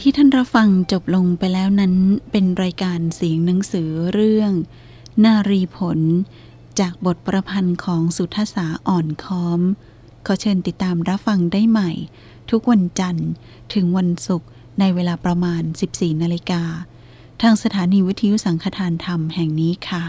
ที่ท่านรับฟังจบลงไปแล้วนั้นเป็นรายการเสียงหนังสือเรื่อง นารีผล จากบทประพันธ์ของสุทธสาอ่อนค้อม ขอเชิญติดตามรับฟังได้ใหม่ ทุกวันจันทร์ถึงวันศุกร์ในเวลาประมาณ 14นาฬิกาทางสถานีวิทยุสังฆทานธรรมแห่งนี้ค่ะ